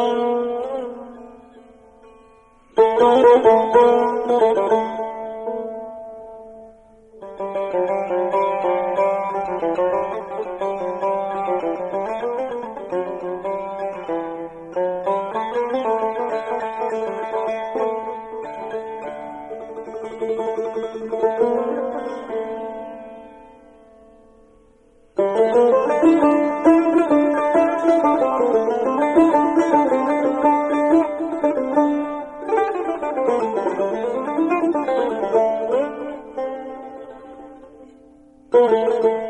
ينظرون Música